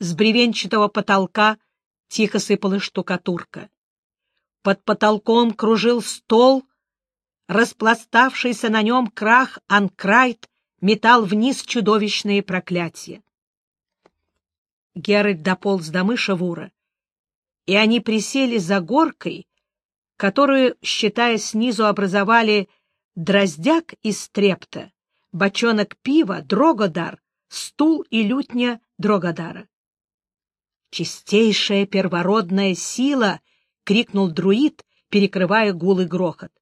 С бревенчатого потолка тихо сыпала штукатурка. Под потолком кружил стол, распластавшийся на нем крах Анкрайт метал вниз чудовищные проклятия. Геральт дополз до мыша Вура, и они присели за горкой, которую, считая снизу, образовали дроздяк из трепта, бочонок пива, дрогодар, стул и лютня дрогодара. «Чистейшая первородная сила!» — крикнул друид, перекрывая гул и грохот.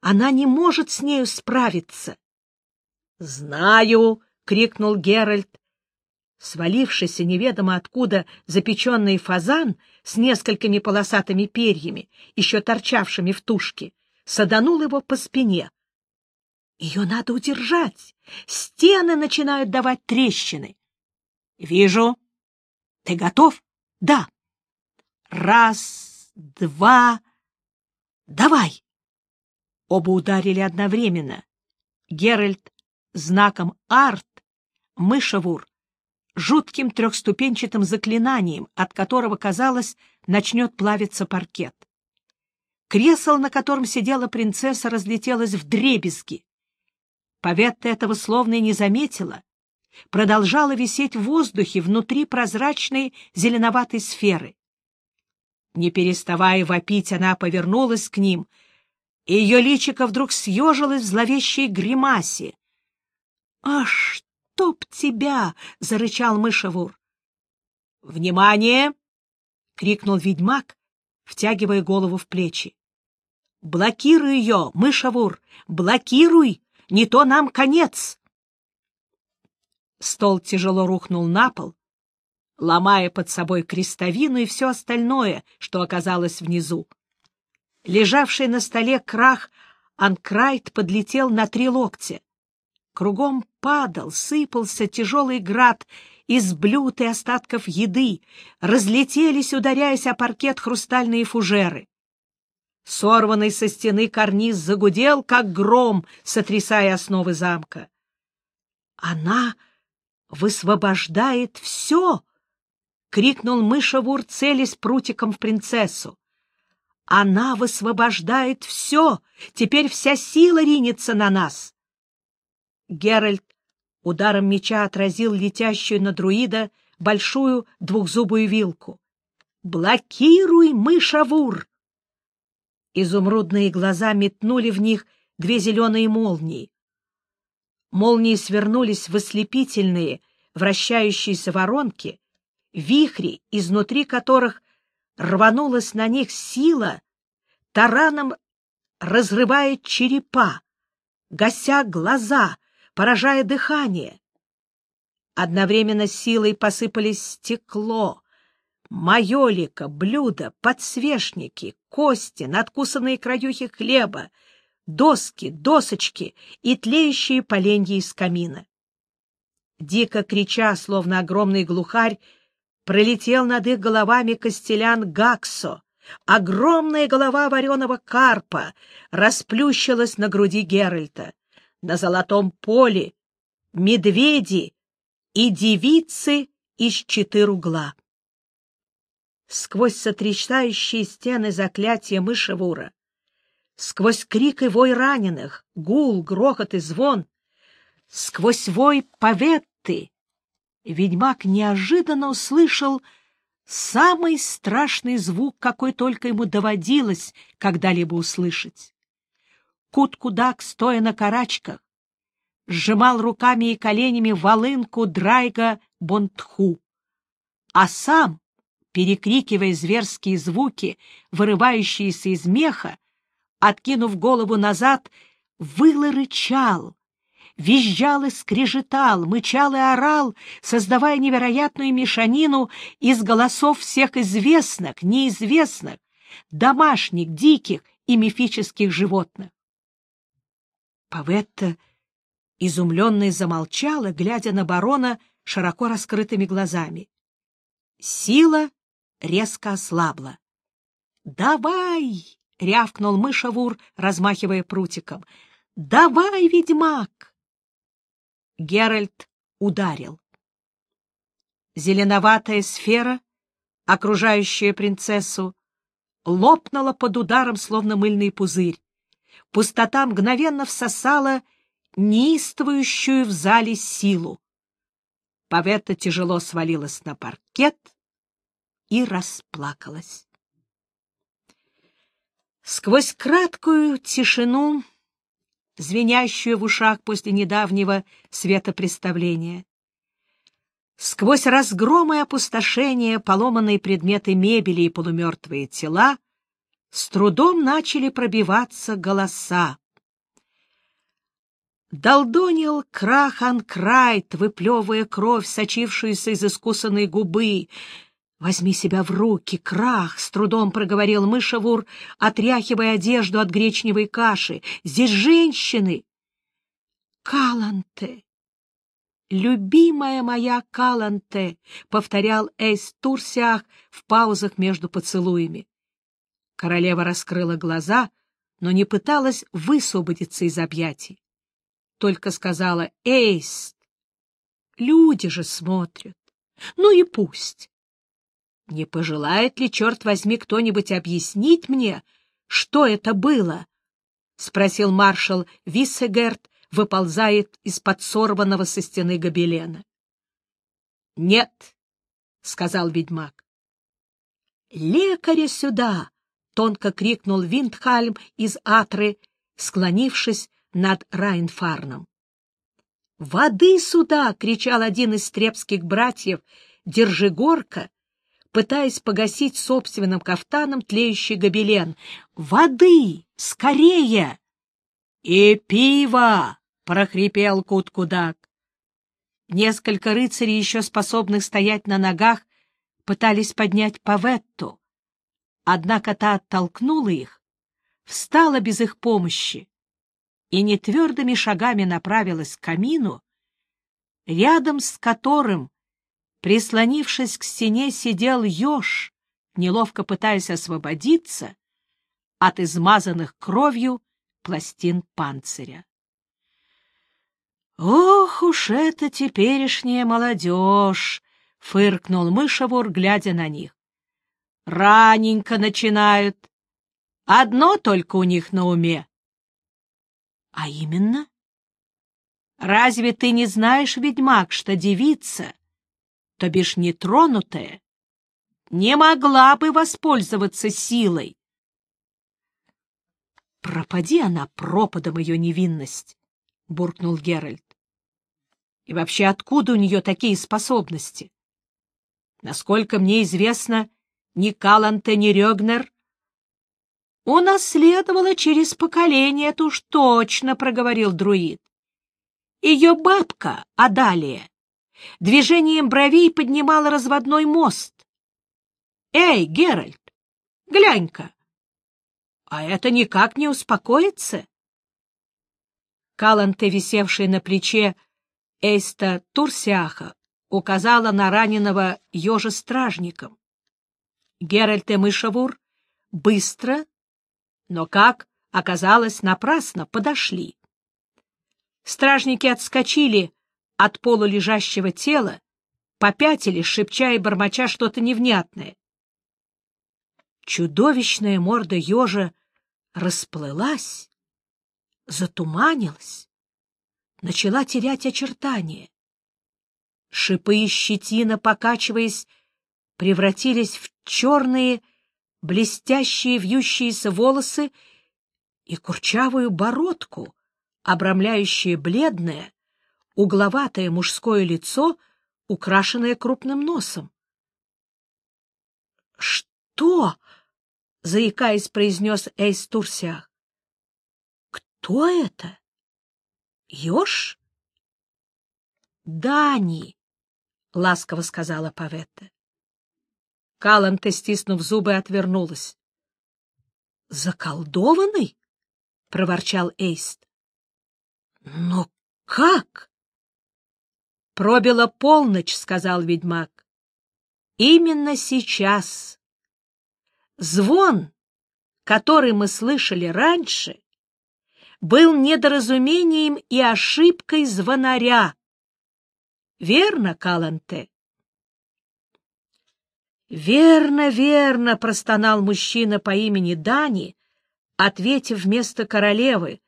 «Она не может с нею справиться!» «Знаю!» — крикнул Геральт. Свалившийся неведомо откуда запеченный фазан с несколькими полосатыми перьями, еще торчавшими в тушке, саданул его по спине. Ее надо удержать. Стены начинают давать трещины. — Вижу. Ты готов? — Да. Раз, два. Давай. Оба ударили одновременно. Геральт знаком «Арт», Мышевур, жутким трехступенчатым заклинанием, от которого, казалось, начнет плавиться паркет. Кресло, на котором сидела принцесса, разлетелось в дребезги. Поветта этого словно и не заметила, продолжала висеть в воздухе внутри прозрачной зеленоватой сферы. Не переставая вопить, она повернулась к ним, и ее личико вдруг съежилось в зловещей гримасе. — А чтоб тебя! — зарычал мышевур. — Внимание! — крикнул ведьмак, втягивая голову в плечи. — Блокируй ее, мышевур! Блокируй! Не то нам конец! Стол тяжело рухнул на пол, ломая под собой крестовину и все остальное, что оказалось внизу. Лежавший на столе крах Анкрайт подлетел на три локтя. Кругом падал, сыпался тяжелый град из блюд и остатков еды, разлетелись, ударяясь о паркет хрустальные фужеры. Сорванный со стены карниз загудел, как гром, сотрясая основы замка. «Она высвобождает все!» — крикнул мышевур, целясь прутиком в принцессу. «Она высвобождает все! Теперь вся сила ринется на нас!» Геральт ударом меча отразил летящую на друида большую двухзубую вилку. «Блокируй, мышавур!» Изумрудные глаза метнули в них две зеленые молнии. Молнии свернулись в ослепительные, вращающиеся воронки, вихри, изнутри которых рванулась на них сила, тараном разрывая черепа, гася глаза, поражая дыхание. Одновременно силой посыпались стекло, майолика, блюда, подсвечники, кости, надкусанные краюхи хлеба, доски, досочки и тлеющие поленья из камина. Дико крича, словно огромный глухарь, пролетел над их головами костелян Гаксо. Огромная голова вареного карпа расплющилась на груди Геральта. На золотом поле медведи и девицы из четыр угла сквозь сотрясающие стены заклятия мышевура, сквозь крик и вой раненых, гул, грохот и звон, сквозь вой поветты, ведьмак неожиданно услышал самый страшный звук, какой только ему доводилось когда-либо услышать. Кут-кудак, стоя на карачках, сжимал руками и коленями волынку Драйга Бонтху, а сам перекрикивая зверские звуки, вырывающиеся из меха, откинув голову назад, выл и рычал, визжал и скрежетал, мычал и орал, создавая невероятную мешанину из голосов всех известных, неизвестных, домашних, диких и мифических животных. Паветта изумленно замолчала, глядя на барона широко раскрытыми глазами. Сила резко ослабла. «Давай!» — рявкнул мышавур, размахивая прутиком. «Давай, ведьмак!» Геральт ударил. Зеленоватая сфера, окружающая принцессу, лопнула под ударом, словно мыльный пузырь. Пустота мгновенно всосала неистовающую в зале силу. Паветта тяжело свалилась на паркет и расплакалась. Сквозь краткую тишину, звенящую в ушах после недавнего светопреставления, сквозь разгромы и опустошение, поломанные предметы мебели и полумертвые тела, с трудом начали пробиваться голоса. Долдонил Крахан Крайт, выплевывая кровь, сочившуюся из искусанной губы. «Возьми себя в руки, Крах!» — с трудом проговорил мышевур, отряхивая одежду от гречневой каши. «Здесь женщины!» «Каланте! Любимая моя Каланте!» — повторял Эйс Турсиах в паузах между поцелуями. Королева раскрыла глаза, но не пыталась высвободиться из объятий только сказала «Эйст». Люди же смотрят. Ну и пусть. Не пожелает ли, черт возьми, кто-нибудь объяснить мне, что это было? — спросил маршал Виссегерт, выползает из-под сорванного со стены гобелена. — Нет, — сказал ведьмак. — Лекаря сюда! — тонко крикнул Виндхальм из Атры, склонившись над Райнфарном. «Воды сюда!» — кричал один из стрепских братьев, держи горка, пытаясь погасить собственным кафтаном тлеющий гобелен. «Воды! Скорее!» «И пиво!» — прохрипел Кут-Кудак. Несколько рыцарей, еще способных стоять на ногах, пытались поднять Паветту. Однако та оттолкнула их, встала без их помощи и нетвердыми шагами направилась к камину, рядом с которым, прислонившись к стене, сидел еж, неловко пытаясь освободиться от измазанных кровью пластин панциря. «Ох уж это теперешняя молодежь!» — фыркнул мышевур, глядя на них. «Раненько начинают. Одно только у них на уме а именно? Разве ты не знаешь, ведьмак, что девица, то бишь нетронутая, не могла бы воспользоваться силой? Пропади она пропадом ее невинность, — буркнул Геральт. И вообще, откуда у нее такие способности? Насколько мне известно, ни Каланте, ни Рёгнер унаследовала через поколение, это уж точно, — проговорил друид. Ее бабка, Адалия, движением бровей поднимала разводной мост. Эй, Геральт, глянь-ка, а это никак не успокоится? Каланте, висевшая на плече Эйста Турсиаха, указала на раненого ежа стражником. Геральт и Мышавур быстро но, как оказалось, напрасно подошли. Стражники отскочили от полулежащего тела, попятились, шепча и бормоча что-то невнятное. Чудовищная морда ежа расплылась, затуманилась, начала терять очертания. Шипы и щетина, покачиваясь, превратились в черные блестящие вьющиеся волосы и курчавую бородку, обрамляющие бледное, угловатое мужское лицо, украшенное крупным носом. — Что? — заикаясь, произнес Эйс Турсиах. — Кто это? — Ёж? — Дани, — ласково сказала Паветта. Каланте, стиснув зубы, отвернулась. — Заколдованный? — проворчал Эйст. — Но как? — Пробила полночь, — сказал ведьмак. — Именно сейчас. Звон, который мы слышали раньше, был недоразумением и ошибкой звонаря. Верно, Каланте? Верно, верно, простонал мужчина по имени Дани, ответив вместо королевы,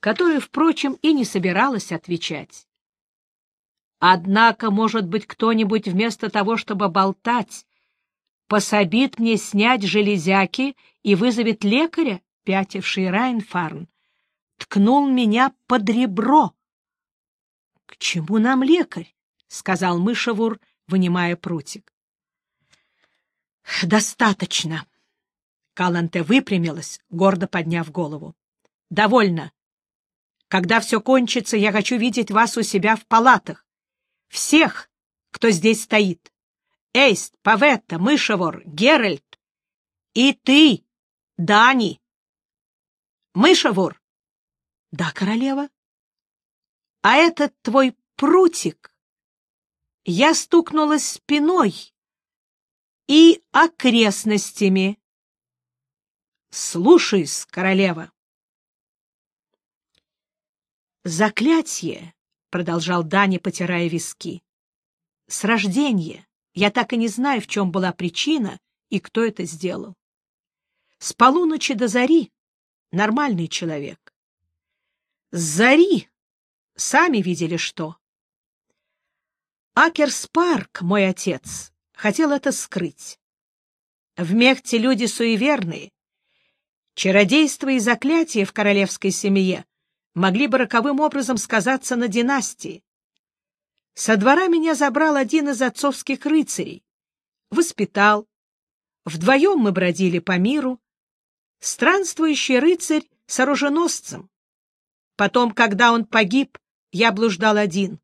которая, впрочем, и не собиралась отвечать. Однако, может быть, кто-нибудь вместо того, чтобы болтать, пособит мне снять железяки и вызовет лекаря, пятивший Райнфарн, ткнул меня под ребро. — К чему нам лекарь? — сказал мышевур, вынимая прутик. — Достаточно. Каланте выпрямилась, гордо подняв голову. — Довольно. Когда все кончится, я хочу видеть вас у себя в палатах. Всех, кто здесь стоит. Эйст, Паветта, Мышевор, Геральт. И ты, Дани. Мышевор. Да, королева. А этот твой прутик. Я стукнулась спиной и окрестностями. Слушаюсь, королева. Заклятие, продолжал Дани, потирая виски. С рождения я так и не знаю, в чем была причина и кто это сделал. С полуночи до зари нормальный человек. С зари сами видели что. Акерспарк, мой отец, хотел это скрыть. В Мехте люди суеверные. Чародейство и заклятие в королевской семье могли бы роковым образом сказаться на династии. Со двора меня забрал один из отцовских рыцарей, воспитал. Вдвоем мы бродили по миру. Странствующий рыцарь с оруженосцем. Потом, когда он погиб, я блуждал один.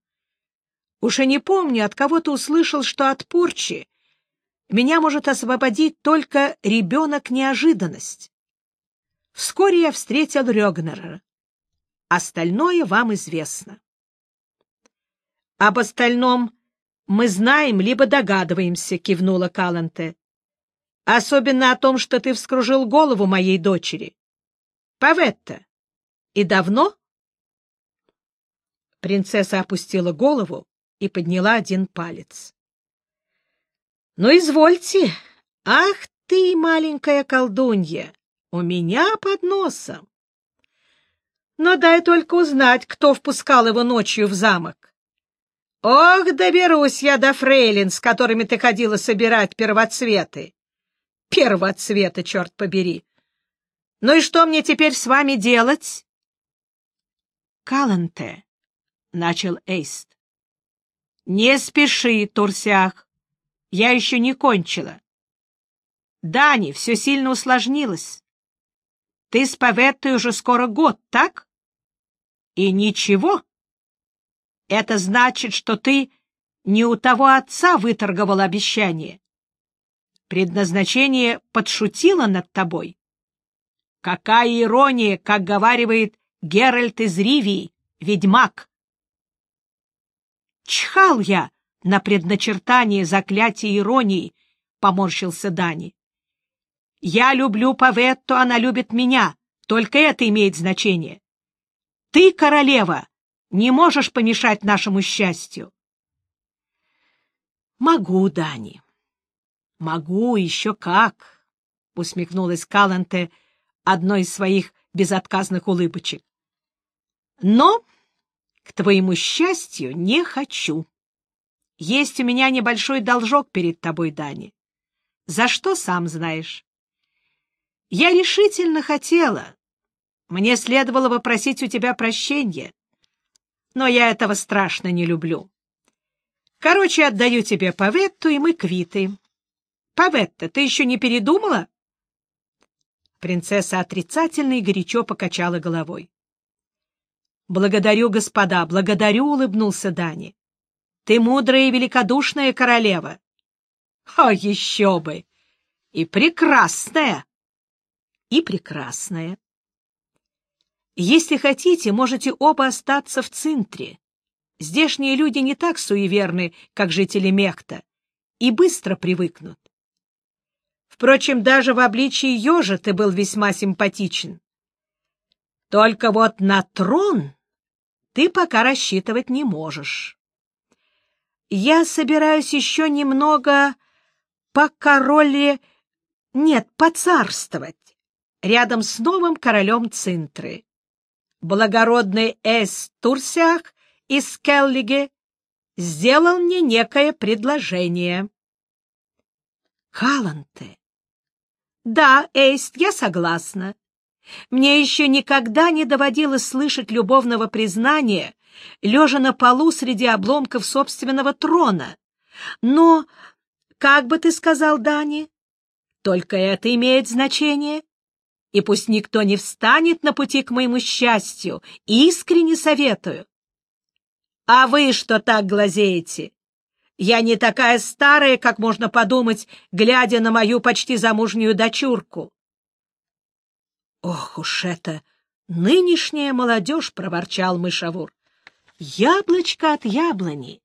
Уж и не помню, от кого-то услышал, что от порчи меня может освободить только ребенок-неожиданность. Вскоре я встретил Рёгнера. Остальное вам известно. Об остальном мы знаем, либо догадываемся, — кивнула Каланте. Особенно о том, что ты вскружил голову моей дочери. Паветта. И давно? Принцесса опустила голову и подняла один палец. — Ну, извольте. Ах ты, маленькая колдунья, у меня под носом. Но дай только узнать, кто впускал его ночью в замок. Ох, доберусь я до фрейлин, с которыми ты ходила собирать первоцветы. Первоцветы, черт побери. Ну и что мне теперь с вами делать? Каланте, — начал Эйст. Не спеши, Турсях. Я еще не кончила. Дани, все сильно усложнилось. Ты с Паветтой уже скоро год, так? И ничего. Это значит, что ты не у того отца выторговал обещание. Предназначение подшутило над тобой. Какая ирония, как говаривает Геральт из Ривии, ведьмак! Чхал я на предначертание заклятия иронии, — поморщился Дани. Я люблю Паветту, она любит меня. Только это имеет значение. Ты, королева, не можешь помешать нашему счастью. Могу, Дани. Могу, еще как, — усмехнулась Каланте одной из своих безотказных улыбочек. Но, к твоему счастью, не хочу. Есть у меня небольшой должок перед тобой, Дани. За что, сам знаешь. Я решительно хотела, мне следовало бы просить у тебя прощения, но я этого страшно не люблю. Короче, отдаю тебе Паветту, и мы квиты. Паветта, ты еще не передумала? Принцесса отрицательно и горячо покачала головой. «Благодарю, господа, благодарю», — улыбнулся Дани. «Ты мудрая и великодушная королева». «О, еще бы! И прекрасная!» «И прекрасная. Если хотите, можете оба остаться в Цинтре. Здешние люди не так суеверны, как жители Мехта, и быстро привыкнут. Впрочем, даже в обличии ежа ты был весьма симпатичен. Только вот на трон ты пока рассчитывать не можешь. Я собираюсь еще немного покороли... Нет, поцарствовать рядом с новым королем Цинтры. Благородный Эс Турсиах из Келлиге сделал мне некое предложение. Каланте. Да, Эйст, я согласна. Мне еще никогда не доводилось слышать любовного признания, лежа на полу среди обломков собственного трона. Но, как бы ты сказал, Дани, только это имеет значение. И пусть никто не встанет на пути к моему счастью, искренне советую. А вы что так глазеете? Я не такая старая, как можно подумать, глядя на мою почти замужнюю дочурку. Ох уж это нынешняя молодежь, — проворчал мышавур. Яблочко от яблони.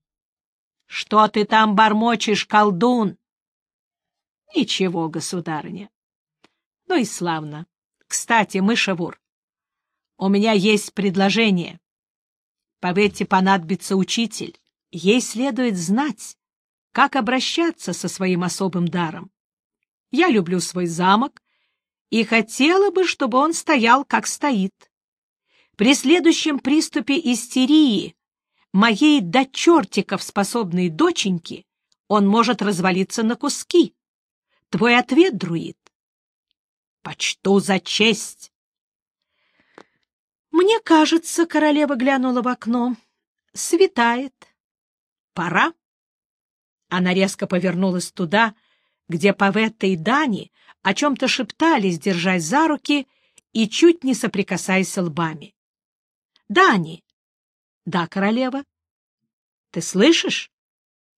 Что ты там бормочешь, колдун? Ничего, государыня. Ну и славно. Кстати, мышавур, у меня есть предложение. Поверьте, понадобится учитель. Ей следует знать, как обращаться со своим особым даром. Я люблю свой замок и хотела бы, чтобы он стоял, как стоит. При следующем приступе истерии моей до чертиков способной доченьки он может развалиться на куски. Твой ответ, друид? Почту за честь. Мне кажется, королева глянула в окно. Светает. Пора. Она резко повернулась туда, где Паветта и Дани о чем-то шептались, держась за руки и чуть не соприкасаясь лбами. — Дани! — Да, королева. — Ты слышишь?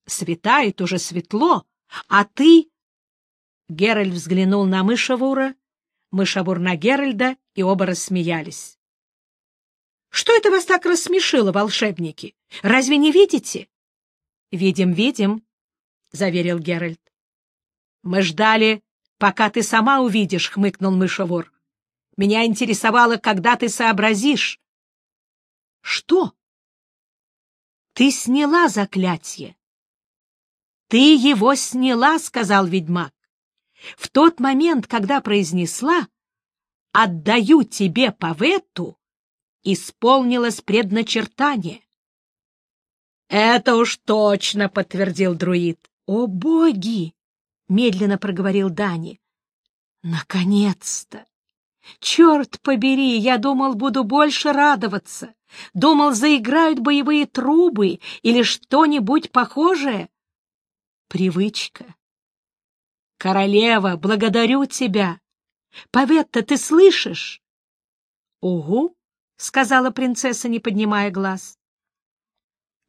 Светает уже светло, а ты... Геральт взглянул на Мышавур на Геральда, и оба рассмеялись. — Что это вас так рассмешило, волшебники? Разве не видите? — Видим, видим, — заверил Геральт. — Мы ждали, пока ты сама увидишь, — хмыкнул мышевор. — Меня интересовало, когда ты сообразишь. — Что? — Ты сняла заклятие. — Ты его сняла, — сказал ведьмак. — В тот момент, когда произнесла «Отдаю тебе Павету», исполнилось предначертание. — Это уж точно, — подтвердил друид. — О, боги! — медленно проговорил Дани. — Наконец-то! Черт побери, я думал, буду больше радоваться. Думал, заиграют боевые трубы или что-нибудь похожее. Привычка. Королева, благодарю тебя. Паветта, ты слышишь? — Угу, — сказала принцесса, не поднимая глаз.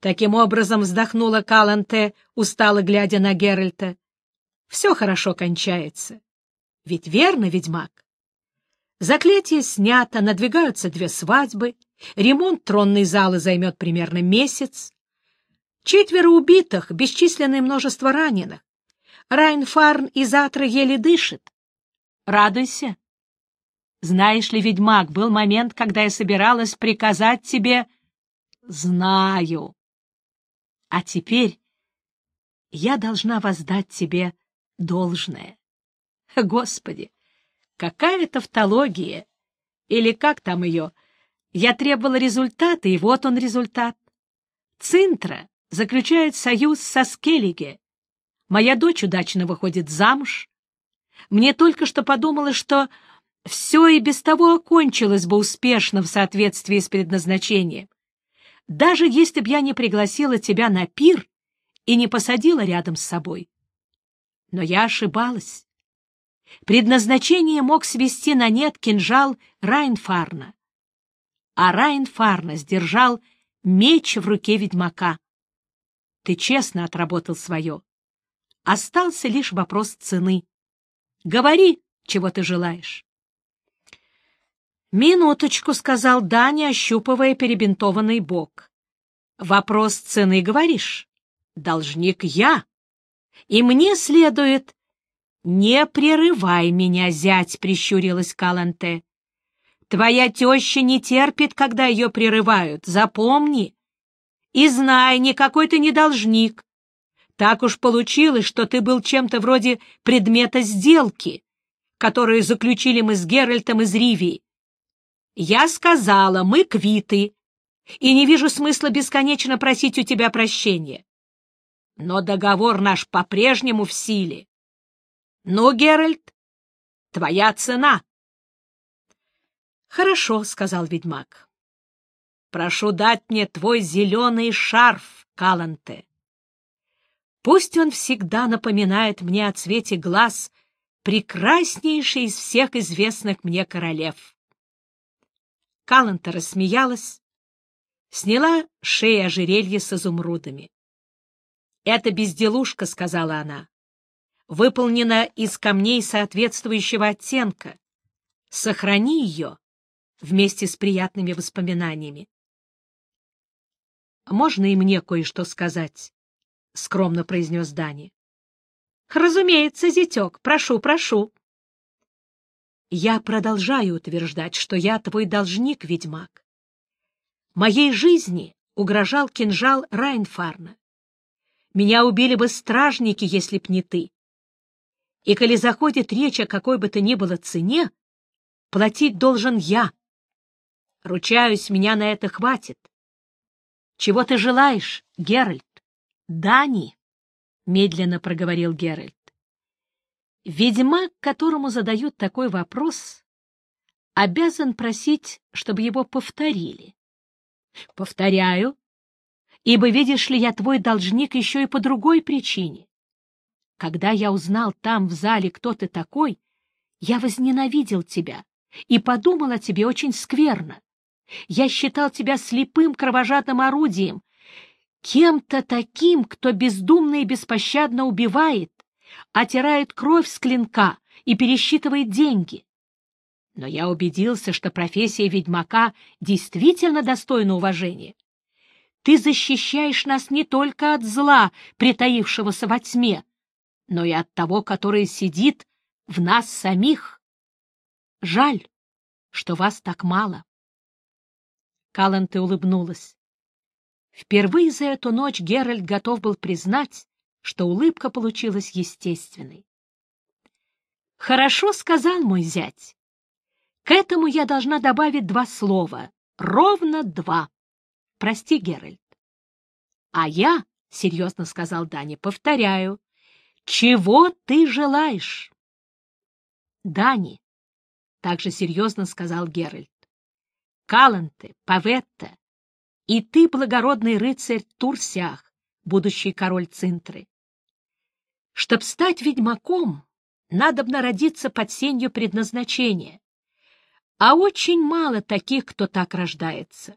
Таким образом вздохнула Каланте, устало глядя на Геральта. Все хорошо кончается. Ведь верно, ведьмак? Заклятие снято, надвигаются две свадьбы, ремонт тронной залы займет примерно месяц. Четверо убитых, бесчисленное множество раненых. Райнфарн и Затра еле дышит. Радуйся. Знаешь ли, ведьмак, был момент, когда я собиралась приказать тебе... Знаю. А теперь я должна воздать тебе должное. Господи, какая тавтология! Или как там ее? Я требовала результата, и вот он результат. Цинтра заключает союз со Скеллиге. Моя дочь удачно выходит замуж. Мне только что подумалось, что все и без того окончилось бы успешно в соответствии с предназначением. Даже если б я не пригласила тебя на пир и не посадила рядом с собой. Но я ошибалась. Предназначение мог свести на нет кинжал Райнфарна. А Райнфарна сдержал меч в руке ведьмака. Ты честно отработал свое. Остался лишь вопрос цены. Говори, чего ты желаешь. «Минуточку», — сказал Даня, ощупывая перебинтованный бок. «Вопрос цены, говоришь? Должник я. И мне следует...» «Не прерывай меня, зять», — прищурилась Каланте. «Твоя теща не терпит, когда ее прерывают, запомни. И знай, никакой ты не должник. Так уж получилось, что ты был чем-то вроде предмета сделки, которую заключили мы с Геральтом из Ривии. Я сказала, мы квиты, и не вижу смысла бесконечно просить у тебя прощения. Но договор наш по-прежнему в силе. Ну, Геральт, твоя цена. — Хорошо, — сказал ведьмак. — Прошу дать мне твой зеленый шарф, Каланте. Пусть он всегда напоминает мне о цвете глаз прекраснейшей из всех известных мне королев. Каланта рассмеялась, сняла шеи ожерелье с изумрудами. «Это безделушка», — сказала она, — «выполнена из камней соответствующего оттенка. Сохрани ее вместе с приятными воспоминаниями». «Можно и мне кое-что сказать?» — скромно произнес Дани. «Разумеется, зятек, прошу, прошу». «Я продолжаю утверждать, что я твой должник, ведьмак. Моей жизни угрожал кинжал Райнфарна. Меня убили бы стражники, если б не ты. И коли заходит речь о какой бы то ни было цене, платить должен я. Ручаюсь, меня на это хватит. Чего ты желаешь, Геральт? Дани, — медленно проговорил Геральт. Ведьмак, которому задают такой вопрос, обязан просить, чтобы его повторили. Повторяю, ибо, видишь ли, я твой должник еще и по другой причине. Когда я узнал там в зале, кто ты такой, я возненавидел тебя и подумал о тебе очень скверно. Я считал тебя слепым кровожадным орудием, кем-то таким, кто бездумно и беспощадно убивает, отирает кровь с клинка и пересчитывает деньги. Но я убедился, что профессия ведьмака действительно достойна уважения. Ты защищаешь нас не только от зла, притаившегося во тьме, но и от того, которое сидит в нас самих. Жаль, что вас так мало. Каланте улыбнулась. Впервые за эту ночь Геральт готов был признать, что улыбка получилась естественной. «Хорошо сказал мой зять. К этому я должна добавить два слова, ровно два. Прости, Геральт. А я, — серьезно сказал Дани, — повторяю, чего ты желаешь? Дани, — также серьезно сказал Геральт, — Каланте, Паветта и ты, благородный рыцарь Турсях, будущий король Цинтры. Чтоб стать ведьмаком, надо б народиться под сенью предназначения, а очень мало таких, кто так рождается.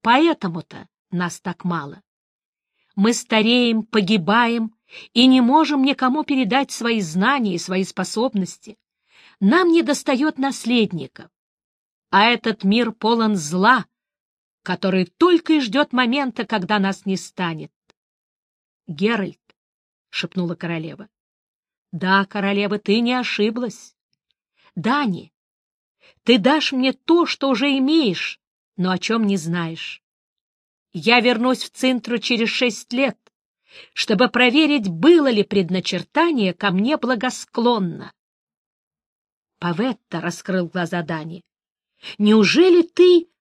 Поэтому-то нас так мало. Мы стареем, погибаем и не можем никому передать свои знания и свои способности. Нам не достает наследника. А этот мир полон зла, который только и ждет момента, когда нас не станет. — Геральт, — шепнула королева. — Да, королева, ты не ошиблась. — Дани, ты дашь мне то, что уже имеешь, но о чем не знаешь. Я вернусь в Цинтру через шесть лет, чтобы проверить, было ли предначертание ко мне благосклонно. Паветта раскрыл глаза Дани. — Неужели ты... —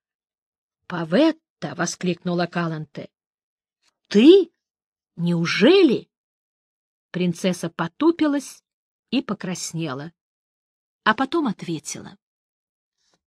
Паветта! — воскликнула Каланте. — Ты? Неужели? Принцесса потупилась и покраснела, а потом ответила.